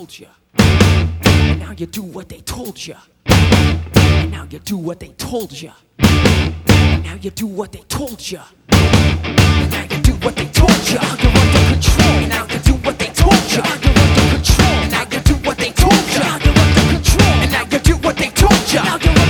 Told you. And now you do what they told you. And now you do what they told you. And now you do what they told you. And now you do what they told you. Now you're under control. And now you do what they told you. Now you're under control. And now you do what they told you. Now you're under control. And now you do what they told you. Now you're